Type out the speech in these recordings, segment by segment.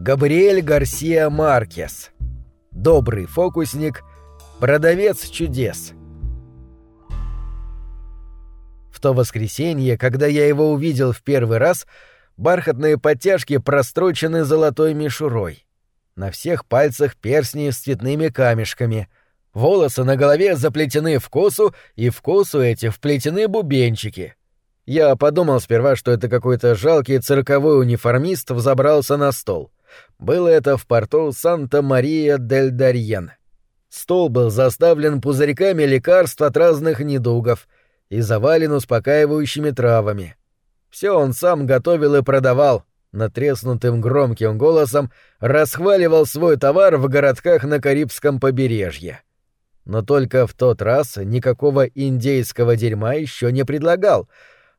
Габриэль Гарсия Маркес. Добрый фокусник, продавец чудес. В то воскресенье, когда я его увидел в первый раз, бархатные подтяжки прострочены золотой мишурой. На всех пальцах перстни с цветными камешками. Волосы на голове заплетены в косу, и в косу эти вплетены бубенчики. Я подумал сперва, что это какой-то жалкий цирковой униформист взобрался на стол — было это в порту Санта-Мария-дель-Дарьен. Стол был заставлен пузырьками лекарств от разных недугов и завален успокаивающими травами. Все он сам готовил и продавал, натреснутым громким голосом расхваливал свой товар в городках на Карибском побережье. Но только в тот раз никакого индейского дерьма еще не предлагал,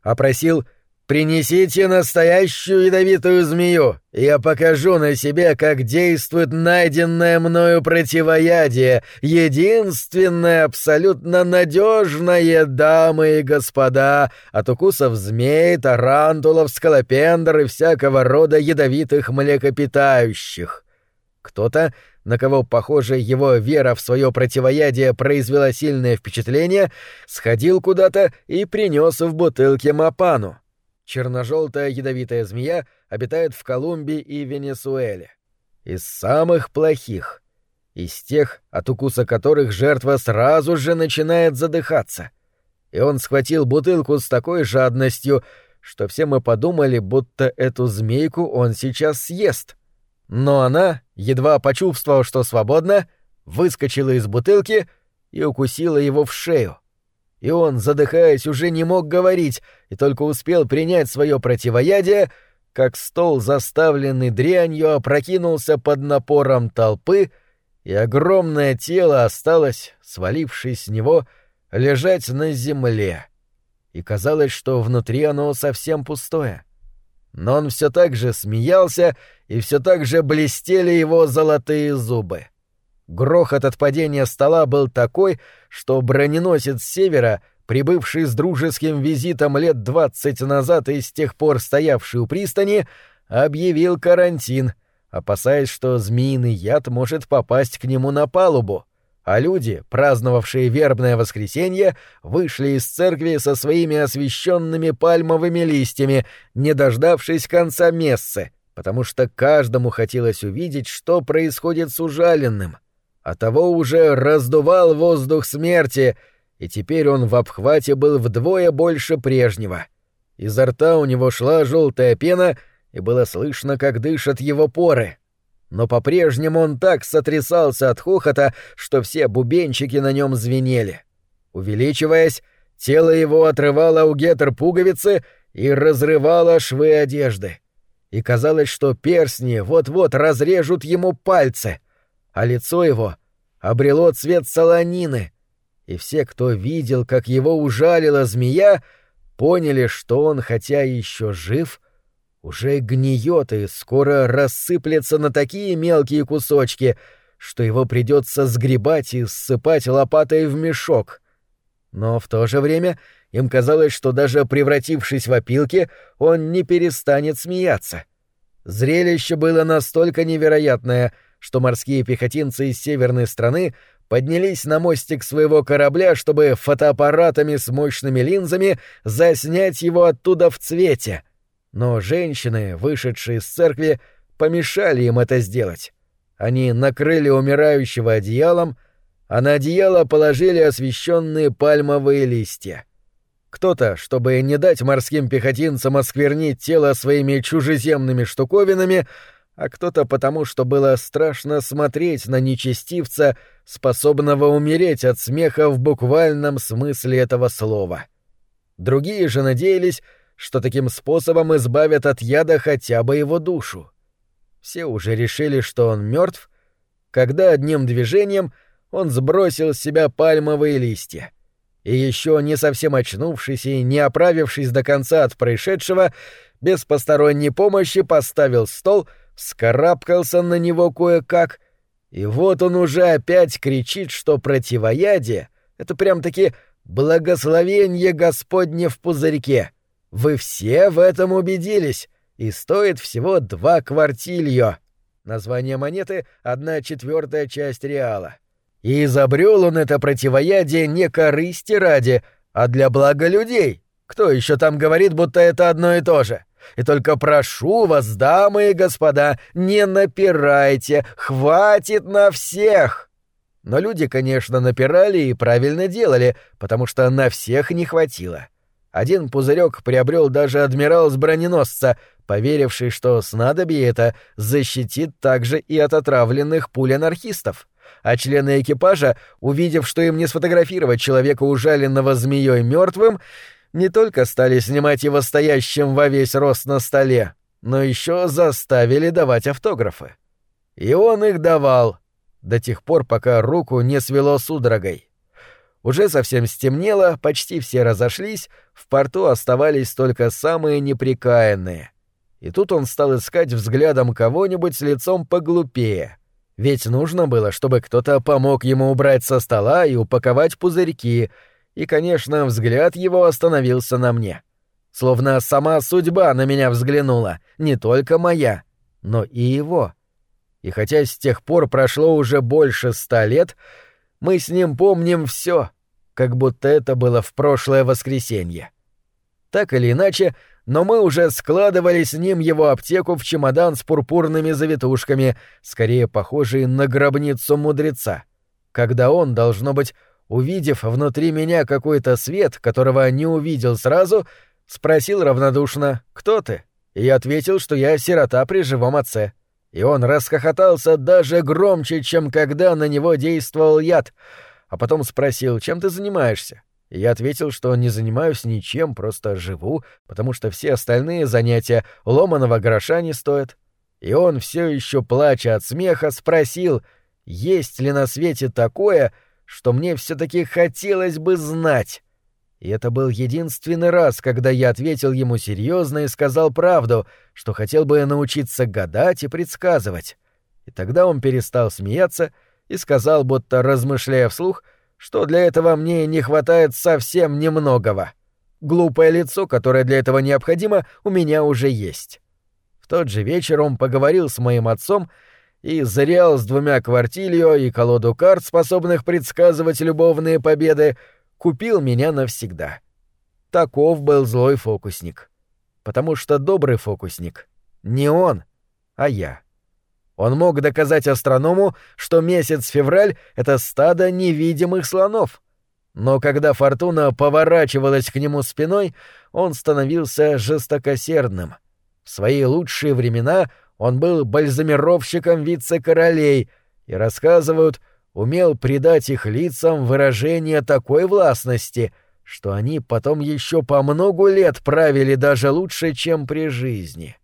а просил — Принесите настоящую ядовитую змею, и я покажу на себе, как действует найденное мною противоядие, единственное абсолютно надежное, дамы и господа, от укусов змей, тарантулов, скалопендр и всякого рода ядовитых млекопитающих. Кто-то, на кого, похоже, его вера в свое противоядие произвела сильное впечатление, сходил куда-то и принес в бутылке мапану. Черножелтая ядовитая змея обитает в Колумбии и Венесуэле. Из самых плохих. Из тех, от укуса которых жертва сразу же начинает задыхаться. И он схватил бутылку с такой жадностью, что все мы подумали, будто эту змейку он сейчас съест. Но она, едва почувствовав, что свободна, выскочила из бутылки и укусила его в шею и он, задыхаясь, уже не мог говорить и только успел принять свое противоядие, как стол, заставленный дрянью, опрокинулся под напором толпы, и огромное тело осталось, свалившись с него, лежать на земле. И казалось, что внутри оно совсем пустое. Но он все так же смеялся, и все так же блестели его золотые зубы. — Грохот от падения стола был такой, что броненосец севера, прибывший с дружеским визитом лет двадцать назад и с тех пор стоявший у пристани, объявил карантин, опасаясь, что змеиный яд может попасть к нему на палубу, а люди, праздновавшие вербное воскресенье, вышли из церкви со своими освещенными пальмовыми листьями, не дождавшись конца мессы, потому что каждому хотелось увидеть, что происходит с ужаленным — а того уже раздувал воздух смерти, и теперь он в обхвате был вдвое больше прежнего. Изо рта у него шла желтая пена, и было слышно, как дышат его поры. Но по-прежнему он так сотрясался от хохота, что все бубенчики на нем звенели. Увеличиваясь, тело его отрывало у гетер пуговицы и разрывало швы одежды. И казалось, что перстни вот-вот разрежут ему пальцы — а лицо его обрело цвет солонины, и все, кто видел, как его ужалила змея, поняли, что он, хотя еще жив, уже гниет и скоро рассыплется на такие мелкие кусочки, что его придется сгребать и ссыпать лопатой в мешок. Но в то же время им казалось, что даже превратившись в опилки, он не перестанет смеяться. Зрелище было настолько невероятное — что морские пехотинцы из северной страны поднялись на мостик своего корабля, чтобы фотоаппаратами с мощными линзами заснять его оттуда в цвете. Но женщины, вышедшие из церкви, помешали им это сделать. Они накрыли умирающего одеялом, а на одеяло положили освещенные пальмовые листья. Кто-то, чтобы не дать морским пехотинцам осквернить тело своими чужеземными штуковинами, а кто-то потому, что было страшно смотреть на нечестивца, способного умереть от смеха в буквальном смысле этого слова. Другие же надеялись, что таким способом избавят от яда хотя бы его душу. Все уже решили, что он мертв, когда одним движением он сбросил с себя пальмовые листья. И еще не совсем очнувшись и не оправившись до конца от происшедшего, без посторонней помощи поставил стол — скарабкался на него кое-как, и вот он уже опять кричит, что противоядие — это прям-таки благословение Господне в пузырьке. Вы все в этом убедились, и стоит всего два квартильо. Название монеты — одна четвертая часть реала. И изобрел он это противоядие не корысти ради, а для блага людей. Кто еще там говорит, будто это одно и то же? И только прошу вас, дамы и господа, не напирайте, хватит на всех. Но люди, конечно, напирали и правильно делали, потому что на всех не хватило. Один пузырек приобрел даже адмирал с броненосца, поверивший, что снадобье это защитит также и от отравленных пуль анархистов. А члены экипажа, увидев, что им не сфотографировать человека, ужаленного змеей мертвым, не только стали снимать его стоящим во весь рост на столе, но еще заставили давать автографы. И он их давал до тех пор, пока руку не свело судорогой. Уже совсем стемнело, почти все разошлись, в порту оставались только самые неприкаянные. И тут он стал искать взглядом кого-нибудь с лицом поглупее. Ведь нужно было, чтобы кто-то помог ему убрать со стола и упаковать пузырьки, и, конечно, взгляд его остановился на мне. Словно сама судьба на меня взглянула, не только моя, но и его. И хотя с тех пор прошло уже больше ста лет, мы с ним помним все, как будто это было в прошлое воскресенье. Так или иначе, но мы уже складывали с ним его аптеку в чемодан с пурпурными завитушками, скорее похожий на гробницу мудреца, когда он, должно быть, увидев внутри меня какой-то свет, которого не увидел сразу, спросил равнодушно «Кто ты?» И ответил, что я сирота при живом отце. И он расхохотался даже громче, чем когда на него действовал яд, а потом спросил «Чем ты занимаешься?» И я ответил, что не занимаюсь ничем, просто живу, потому что все остальные занятия ломаного гроша не стоят. И он все еще плача от смеха спросил, есть ли на свете такое, что мне все-таки хотелось бы знать. И это был единственный раз, когда я ответил ему серьезно и сказал правду, что хотел бы научиться гадать и предсказывать. И тогда он перестал смеяться и сказал, будто размышляя вслух, что для этого мне не хватает совсем немногого. Глупое лицо, которое для этого необходимо, у меня уже есть. В тот же вечер он поговорил с моим отцом и Зариал с двумя квартильо и колоду карт, способных предсказывать любовные победы, купил меня навсегда. Таков был злой фокусник. Потому что добрый фокусник — не он, а я. Он мог доказать астроному, что месяц февраль — это стадо невидимых слонов. Но когда фортуна поворачивалась к нему спиной, он становился жестокосердным. В свои лучшие времена он был бальзамировщиком вице-королей и, рассказывают, умел придать их лицам выражение такой властности, что они потом еще по многу лет правили даже лучше, чем при жизни.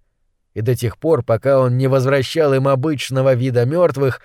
И до тех пор, пока он не возвращал им обычного вида мертвых,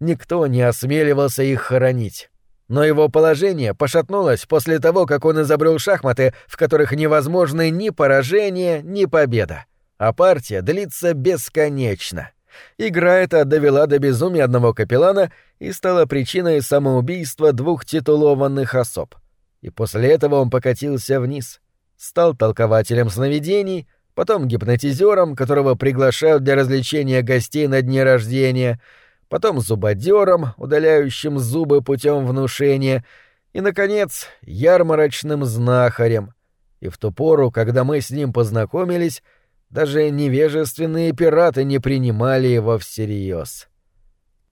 никто не осмеливался их хоронить. Но его положение пошатнулось после того, как он изобрел шахматы, в которых невозможны ни поражение, ни победа а партия длится бесконечно. Игра эта довела до безумия одного капеллана и стала причиной самоубийства двух титулованных особ. И после этого он покатился вниз. Стал толкователем сновидений, потом гипнотизером, которого приглашают для развлечения гостей на дне рождения, потом зубодером, удаляющим зубы путем внушения, и, наконец, ярмарочным знахарем. И в ту пору, когда мы с ним познакомились, даже невежественные пираты не принимали его всерьез.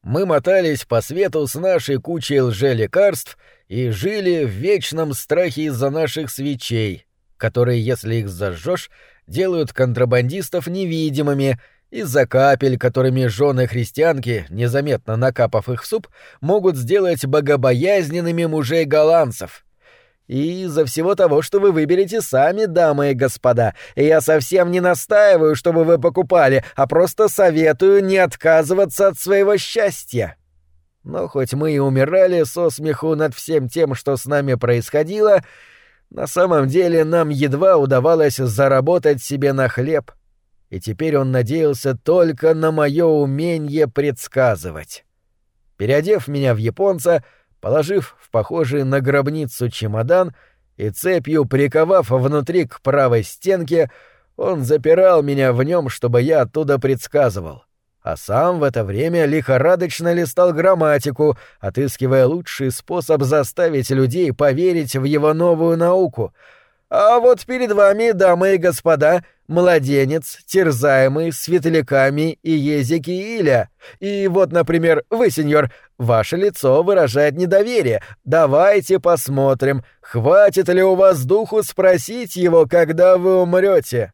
Мы мотались по свету с нашей кучей лжелекарств и жили в вечном страхе из-за наших свечей, которые, если их зажжешь, делают контрабандистов невидимыми, из-за капель, которыми жены христианки, незаметно накапав их в суп, могут сделать богобоязненными мужей голландцев — и из-за всего того, что вы выберете сами, дамы и господа. я совсем не настаиваю, чтобы вы покупали, а просто советую не отказываться от своего счастья. Но хоть мы и умирали со смеху над всем тем, что с нами происходило, на самом деле нам едва удавалось заработать себе на хлеб. И теперь он надеялся только на мое умение предсказывать. Переодев меня в японца, положив в похожий на гробницу чемодан и цепью приковав внутри к правой стенке, он запирал меня в нем, чтобы я оттуда предсказывал. а сам в это время лихорадочно листал грамматику, отыскивая лучший способ заставить людей поверить в его новую науку. А вот перед вами, дамы и господа, младенец, терзаемый светляками и езики Иля. И вот, например, вы, сеньор, ваше лицо выражает недоверие. Давайте посмотрим, хватит ли у вас духу спросить его, когда вы умрете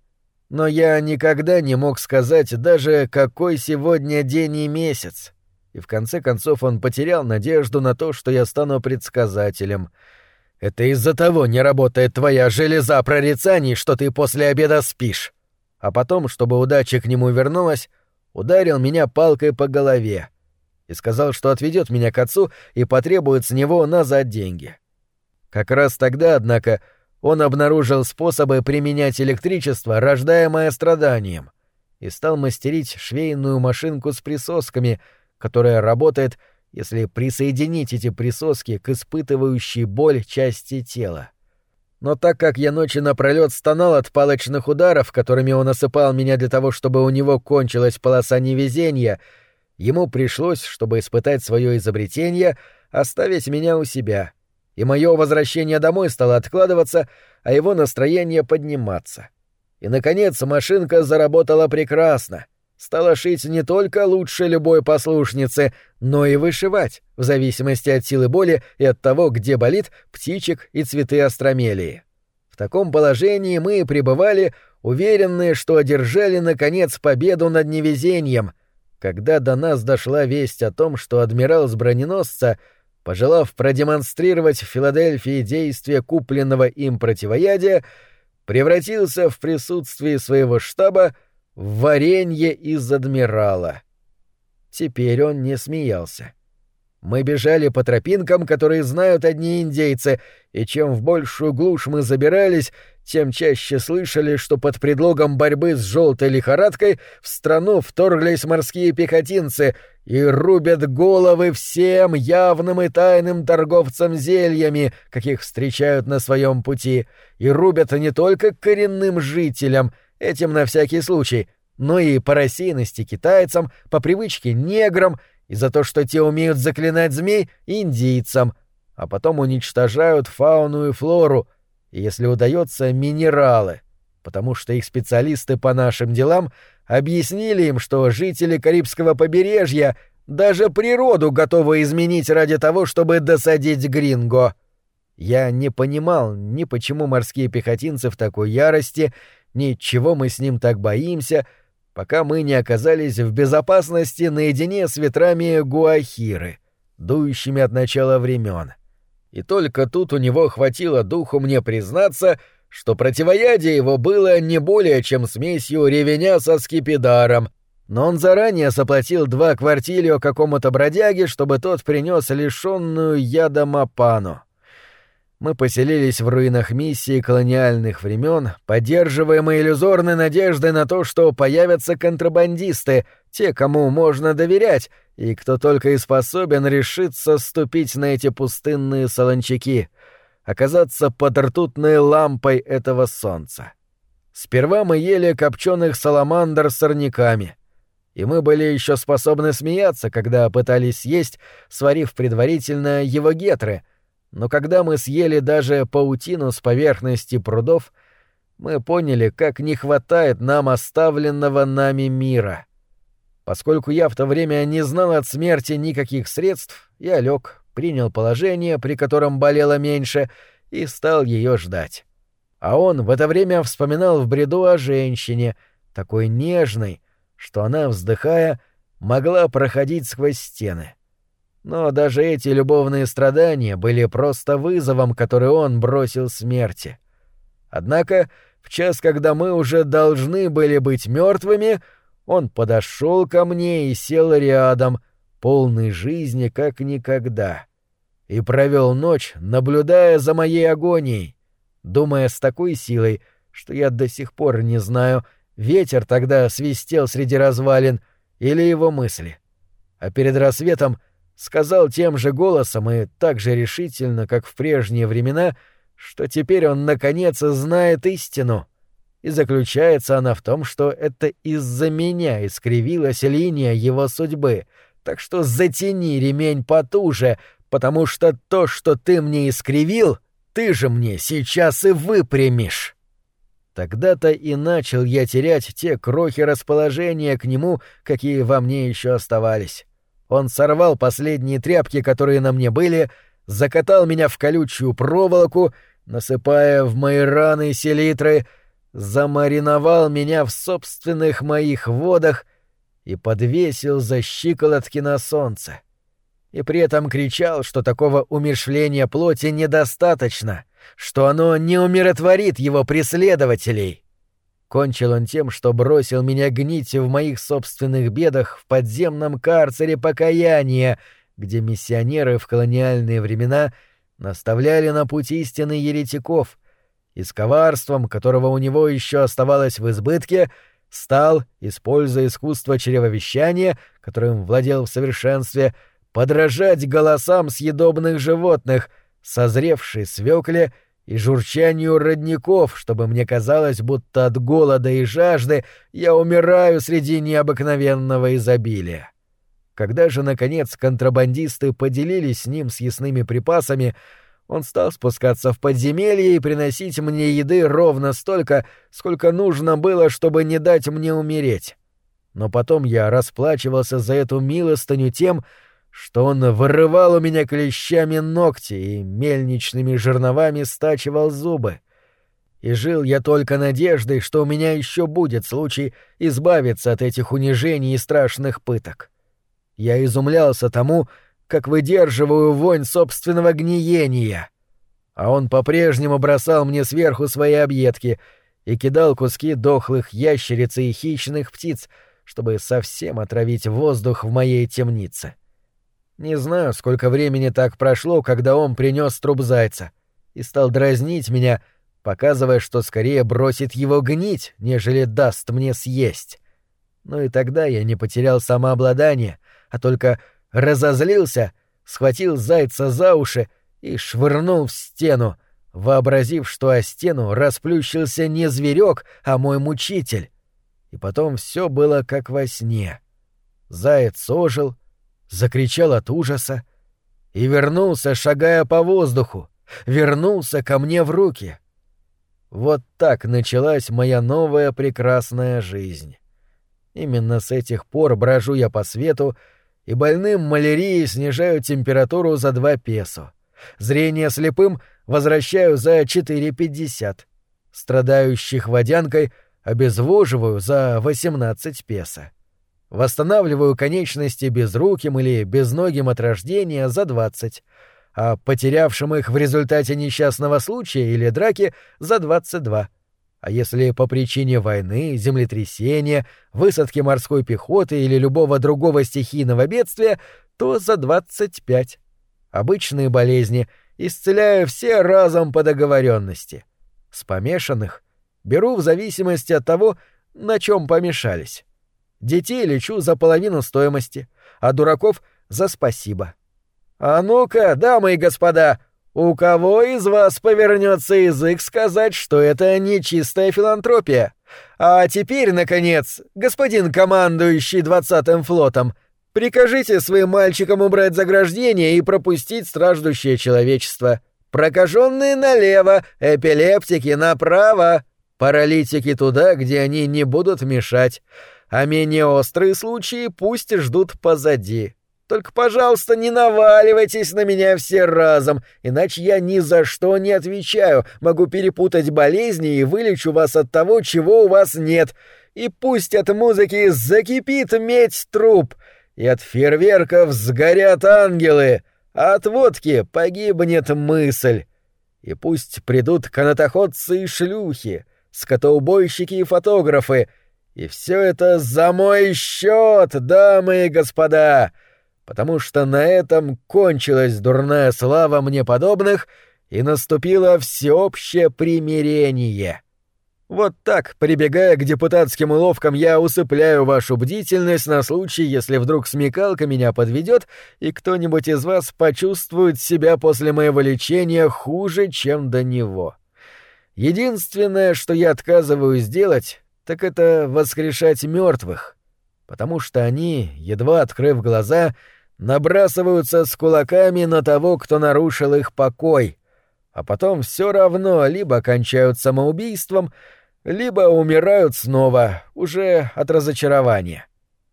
но я никогда не мог сказать даже, какой сегодня день и месяц. И в конце концов он потерял надежду на то, что я стану предсказателем. Это из-за того не работает твоя железа прорицаний, что ты после обеда спишь. А потом, чтобы удача к нему вернулась, ударил меня палкой по голове и сказал, что отведет меня к отцу и потребует с него назад деньги. Как раз тогда, однако, он обнаружил способы применять электричество, рождаемое страданием, и стал мастерить швейную машинку с присосками, которая работает, если присоединить эти присоски к испытывающей боль части тела. Но так как я ночи напролёт стонал от палочных ударов, которыми он осыпал меня для того, чтобы у него кончилась полоса невезения, ему пришлось, чтобы испытать свое изобретение, оставить меня у себя — и мое возвращение домой стало откладываться, а его настроение подниматься. И, наконец, машинка заработала прекрасно. Стала шить не только лучше любой послушницы, но и вышивать, в зависимости от силы боли и от того, где болит, птичек и цветы астромелии. В таком положении мы пребывали, уверенные, что одержали, наконец, победу над невезением, когда до нас дошла весть о том, что адмирал с броненосца — пожелав продемонстрировать в Филадельфии действие купленного им противоядия, превратился в присутствии своего штаба варенье из адмирала. Теперь он не смеялся. Мы бежали по тропинкам, которые знают одни индейцы, и чем в большую глушь мы забирались, тем чаще слышали, что под предлогом борьбы с желтой лихорадкой в страну вторглись морские пехотинцы и рубят головы всем явным и тайным торговцам зельями, каких встречают на своем пути, и рубят не только коренным жителям, этим на всякий случай, но и по рассеянности китайцам, по привычке неграм — и за то, что те умеют заклинать змей, индийцам, а потом уничтожают фауну и флору, если удается, минералы, потому что их специалисты по нашим делам объяснили им, что жители Карибского побережья даже природу готовы изменить ради того, чтобы досадить гринго. Я не понимал ни почему морские пехотинцы в такой ярости, ни чего мы с ним так боимся — пока мы не оказались в безопасности наедине с ветрами Гуахиры, дующими от начала времен. И только тут у него хватило духу мне признаться, что противоядие его было не более чем смесью ревеня со скипидаром, но он заранее заплатил два квартилио какому-то бродяге, чтобы тот принес лишенную яда мапану мы поселились в руинах миссии колониальных времен, поддерживаемые иллюзорной надеждой на то, что появятся контрабандисты, те, кому можно доверять, и кто только и способен решиться ступить на эти пустынные солончаки, оказаться под ртутной лампой этого солнца. Сперва мы ели копченых саламандр с сорняками — и мы были еще способны смеяться, когда пытались съесть, сварив предварительно его гетры, но когда мы съели даже паутину с поверхности прудов, мы поняли, как не хватает нам оставленного нами мира. Поскольку я в то время не знал от смерти никаких средств, я лег, принял положение, при котором болело меньше, и стал ее ждать. А он в это время вспоминал в бреду о женщине, такой нежной, что она, вздыхая, могла проходить сквозь стены. — но даже эти любовные страдания были просто вызовом, который он бросил смерти. Однако, в час, когда мы уже должны были быть мертвыми, он подошел ко мне и сел рядом, полный жизни как никогда, и провел ночь, наблюдая за моей агонией, думая с такой силой, что я до сих пор не знаю, ветер тогда свистел среди развалин или его мысли. А перед рассветом — сказал тем же голосом и так же решительно, как в прежние времена, что теперь он наконец знает истину. и заключается она в том, что это из-за меня искривилась линия его судьбы, так что затяни ремень потуже, потому что то, что ты мне искривил, ты же мне сейчас и выпрямишь. Тогда-то и начал я терять те крохи расположения к нему, какие во мне еще оставались. Он сорвал последние тряпки, которые на мне были, закатал меня в колючую проволоку, насыпая в мои раны селитры, замариновал меня в собственных моих водах и подвесил за щиколотки на солнце. И при этом кричал, что такого умершвления плоти недостаточно — что оно не умиротворит его преследователей. Кончил он тем, что бросил меня гнить в моих собственных бедах в подземном карцере покаяния, где миссионеры в колониальные времена наставляли на путь истины еретиков, и с коварством, которого у него еще оставалось в избытке, стал, используя искусство чревовещания, которым владел в совершенстве, подражать голосам съедобных животных — созревшей свекле и журчанию родников, чтобы мне казалось, будто от голода и жажды я умираю среди необыкновенного изобилия. Когда же, наконец, контрабандисты поделились с ним съестными припасами, он стал спускаться в подземелье и приносить мне еды ровно столько, сколько нужно было, чтобы не дать мне умереть. Но потом я расплачивался за эту милостыню тем, что он вырывал у меня клещами ногти и мельничными жерновами стачивал зубы. И жил я только надеждой, что у меня еще будет случай избавиться от этих унижений и страшных пыток. Я изумлялся тому, как выдерживаю вонь собственного гниения. А он по-прежнему бросал мне сверху свои объедки и кидал куски дохлых ящериц и хищных птиц, чтобы совсем отравить воздух в моей темнице. — не знаю, сколько времени так прошло, когда он принес труп зайца и стал дразнить меня, показывая, что скорее бросит его гнить, нежели даст мне съесть. Но и тогда я не потерял самообладание, а только разозлился, схватил зайца за уши и швырнул в стену, вообразив, что о стену расплющился не зверек, а мой мучитель. И потом все было как во сне. Заяц ожил, закричал от ужаса и вернулся, шагая по воздуху, вернулся ко мне в руки. Вот так началась моя новая прекрасная жизнь. Именно с этих пор брожу я по свету, и больным малярией снижаю температуру за два песо. Зрение слепым возвращаю за 4,50. Страдающих водянкой обезвоживаю за 18 песо. Восстанавливаю конечности безруким или безногим от рождения за 20, а потерявшим их в результате несчастного случая или драки за 22. А если по причине войны, землетрясения, высадки морской пехоты или любого другого стихийного бедствия, то за 25. Обычные болезни исцеляю все разом по договоренности. С помешанных беру в зависимости от того, на чем помешались. Детей лечу за половину стоимости, а дураков — за спасибо. А ну-ка, дамы и господа, у кого из вас повернется язык сказать, что это не чистая филантропия? А теперь, наконец, господин командующий двадцатым флотом, прикажите своим мальчикам убрать заграждение и пропустить страждущее человечество. Прокаженные налево, эпилептики направо, паралитики туда, где они не будут мешать а менее острые случаи пусть ждут позади. Только, пожалуйста, не наваливайтесь на меня все разом, иначе я ни за что не отвечаю, могу перепутать болезни и вылечу вас от того, чего у вас нет. И пусть от музыки закипит медь труп, и от фейерверков сгорят ангелы, а от водки погибнет мысль. И пусть придут канатоходцы и шлюхи, скотоубойщики и фотографы — и все это за мой счет, дамы и господа, потому что на этом кончилась дурная слава мне подобных и наступило всеобщее примирение. Вот так, прибегая к депутатским уловкам, я усыпляю вашу бдительность на случай, если вдруг смекалка меня подведет, и кто-нибудь из вас почувствует себя после моего лечения хуже, чем до него. Единственное, что я отказываюсь делать, так это воскрешать мертвых, потому что они, едва открыв глаза, набрасываются с кулаками на того, кто нарушил их покой, а потом все равно либо кончают самоубийством, либо умирают снова, уже от разочарования.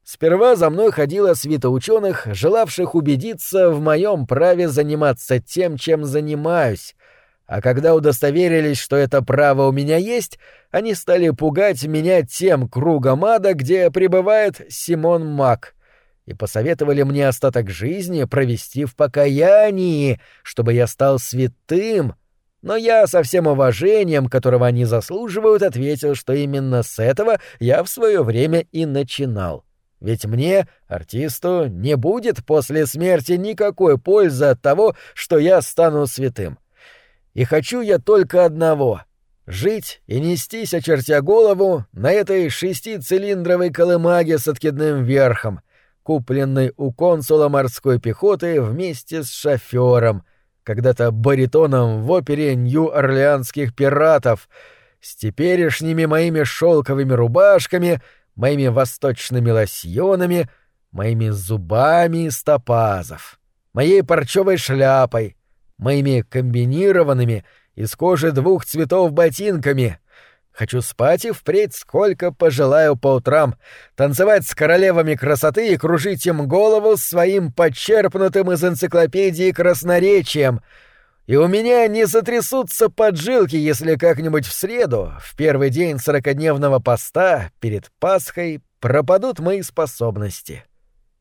Сперва за мной ходила свита ученых, желавших убедиться в моем праве заниматься тем, чем занимаюсь, а когда удостоверились, что это право у меня есть, они стали пугать меня тем кругом ада, где пребывает Симон Мак, и посоветовали мне остаток жизни провести в покаянии, чтобы я стал святым. Но я со всем уважением, которого они заслуживают, ответил, что именно с этого я в свое время и начинал. Ведь мне, артисту, не будет после смерти никакой пользы от того, что я стану святым. И хочу я только одного — жить и нестись, очертя голову, на этой шестицилиндровой колымаге с откидным верхом, купленной у консула морской пехоты вместе с шофером, когда-то баритоном в опере Нью-Орлеанских пиратов, с теперешними моими шелковыми рубашками, моими восточными лосьонами, моими зубами из топазов, моей парчевой шляпой, моими комбинированными из кожи двух цветов ботинками. Хочу спать и впредь сколько пожелаю по утрам, танцевать с королевами красоты и кружить им голову своим подчерпнутым из энциклопедии красноречием. И у меня не затрясутся поджилки, если как-нибудь в среду, в первый день сорокодневного поста, перед Пасхой, пропадут мои способности.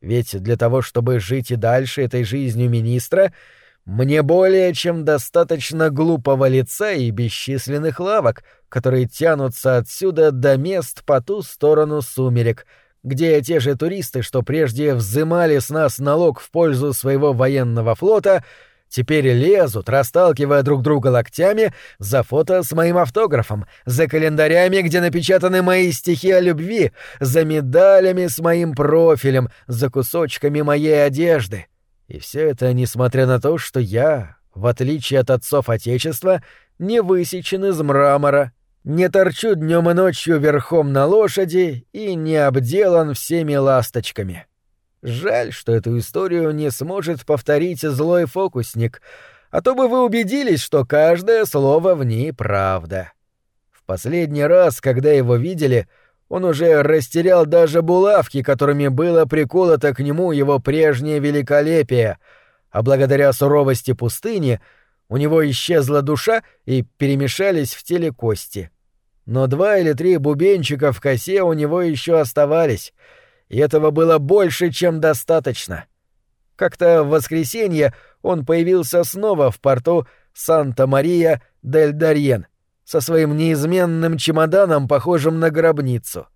Ведь для того, чтобы жить и дальше этой жизнью министра — мне более чем достаточно глупого лица и бесчисленных лавок, которые тянутся отсюда до мест по ту сторону сумерек, где те же туристы, что прежде взымали с нас налог в пользу своего военного флота, теперь лезут, расталкивая друг друга локтями, за фото с моим автографом, за календарями, где напечатаны мои стихи о любви, за медалями с моим профилем, за кусочками моей одежды. И все это несмотря на то, что я, в отличие от отцов Отечества, не высечен из мрамора, не торчу днем и ночью верхом на лошади и не обделан всеми ласточками. Жаль, что эту историю не сможет повторить злой фокусник, а то бы вы убедились, что каждое слово в ней правда. В последний раз, когда его видели, он уже растерял даже булавки, которыми было приколото к нему его прежнее великолепие, а благодаря суровости пустыни у него исчезла душа и перемешались в теле кости. Но два или три бубенчика в косе у него еще оставались, и этого было больше, чем достаточно. Как-то в воскресенье он появился снова в порту Санта-Мария-дель-Дарьен — со своим неизменным чемоданом, похожим на гробницу.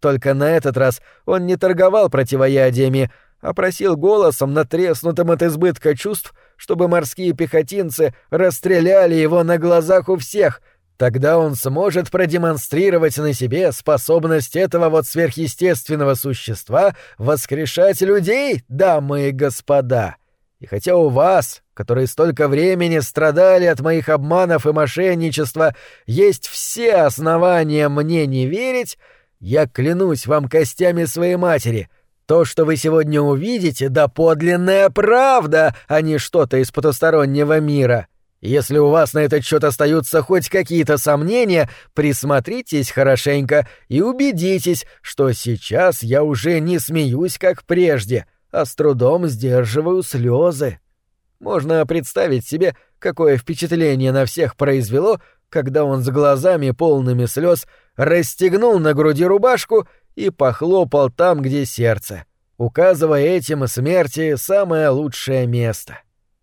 Только на этот раз он не торговал противоядиями, а просил голосом, натреснутым от избытка чувств, чтобы морские пехотинцы расстреляли его на глазах у всех. Тогда он сможет продемонстрировать на себе способность этого вот сверхъестественного существа воскрешать людей, дамы и господа. И хотя у вас, которые столько времени страдали от моих обманов и мошенничества, есть все основания мне не верить, я клянусь вам костями своей матери, то, что вы сегодня увидите, да подлинная правда, а не что-то из потустороннего мира. Если у вас на этот счет остаются хоть какие-то сомнения, присмотритесь хорошенько и убедитесь, что сейчас я уже не смеюсь, как прежде, а с трудом сдерживаю слезы. Можно представить себе, какое впечатление на всех произвело, когда он с глазами полными слез расстегнул на груди рубашку и похлопал там, где сердце, указывая этим смерти самое лучшее место.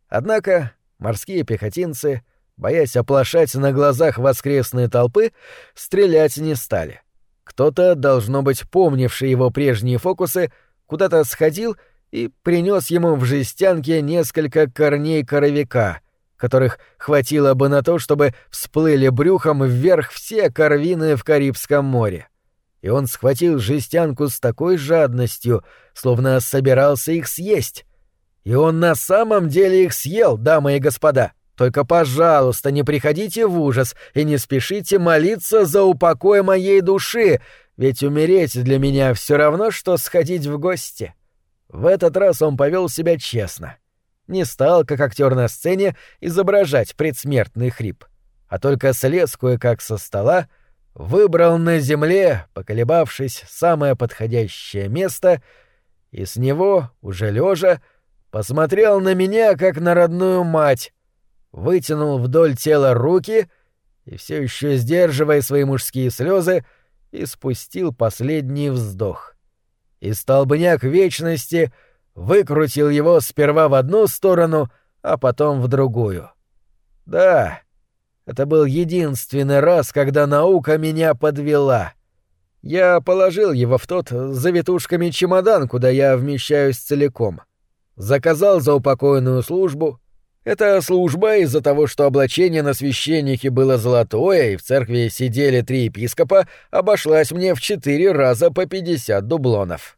Однако морские пехотинцы, боясь оплошать на глазах воскресной толпы, стрелять не стали. Кто-то, должно быть, помнивший его прежние фокусы, куда-то сходил и принес ему в жестянке несколько корней коровика, которых хватило бы на то, чтобы всплыли брюхом вверх все корвины в Карибском море. И он схватил жестянку с такой жадностью, словно собирался их съесть. И он на самом деле их съел, дамы и господа. Только, пожалуйста, не приходите в ужас и не спешите молиться за упокой моей души, ведь умереть для меня все равно, что сходить в гости. В этот раз он повел себя честно. Не стал, как актер на сцене, изображать предсмертный хрип, а только слез кое-как со стола, выбрал на земле, поколебавшись, самое подходящее место, и с него, уже лежа, посмотрел на меня, как на родную мать, вытянул вдоль тела руки и, все еще сдерживая свои мужские слезы, испустил последний вздох. И столбняк вечности выкрутил его сперва в одну сторону, а потом в другую. Да, это был единственный раз, когда наука меня подвела. Я положил его в тот завитушками чемодан, куда я вмещаюсь целиком. Заказал за упокоенную службу. Эта служба из-за того, что облачение на священнике было золотое и в церкви сидели три епископа, обошлась мне в четыре раза по пятьдесят дублонов.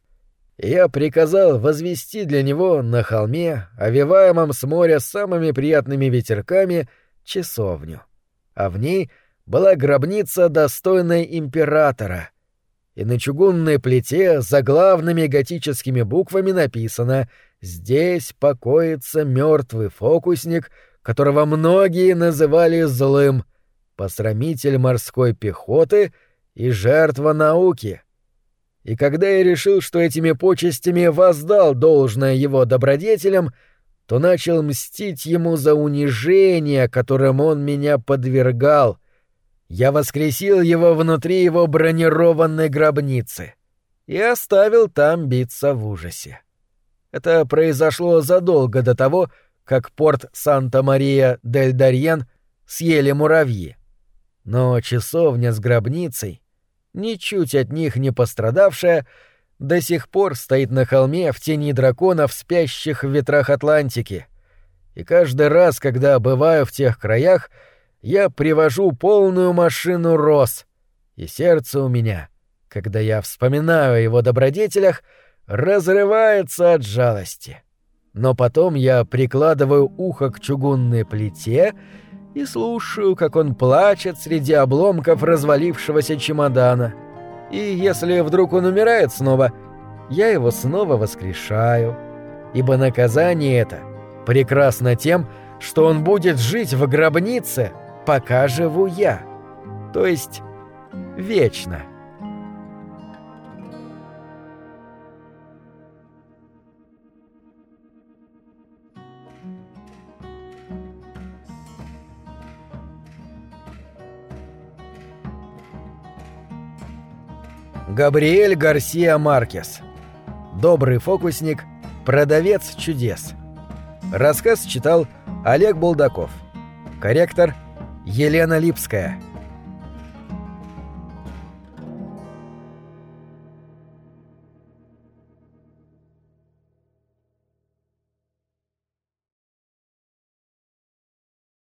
Я приказал возвести для него на холме, овиваемом с моря самыми приятными ветерками, часовню а в ней была гробница достойной императора. И на чугунной плите за главными готическими буквами написано «Здесь покоится мертвый фокусник, которого многие называли злым, посрамитель морской пехоты и жертва науки». И когда я решил, что этими почестями воздал должное его добродетелям, то начал мстить ему за унижение, которым он меня подвергал. Я воскресил его внутри его бронированной гробницы и оставил там биться в ужасе. Это произошло задолго до того, как порт Санта-Мария-дель-Дарьен съели муравьи. Но часовня с гробницей, ничуть от них не пострадавшая, до сих пор стоит на холме в тени драконов, спящих в ветрах Атлантики. И каждый раз, когда бываю в тех краях, я привожу полную машину роз, и сердце у меня, когда я вспоминаю о его добродетелях, разрывается от жалости. Но потом я прикладываю ухо к чугунной плите и слушаю, как он плачет среди обломков развалившегося чемодана — и если вдруг он умирает снова, я его снова воскрешаю. Ибо наказание это прекрасно тем, что он будет жить в гробнице, пока живу я. То есть вечно. Габриэль Гарсия Маркес. Добрый фокусник, продавец чудес. Рассказ читал Олег Булдаков. Корректор Елена Липская.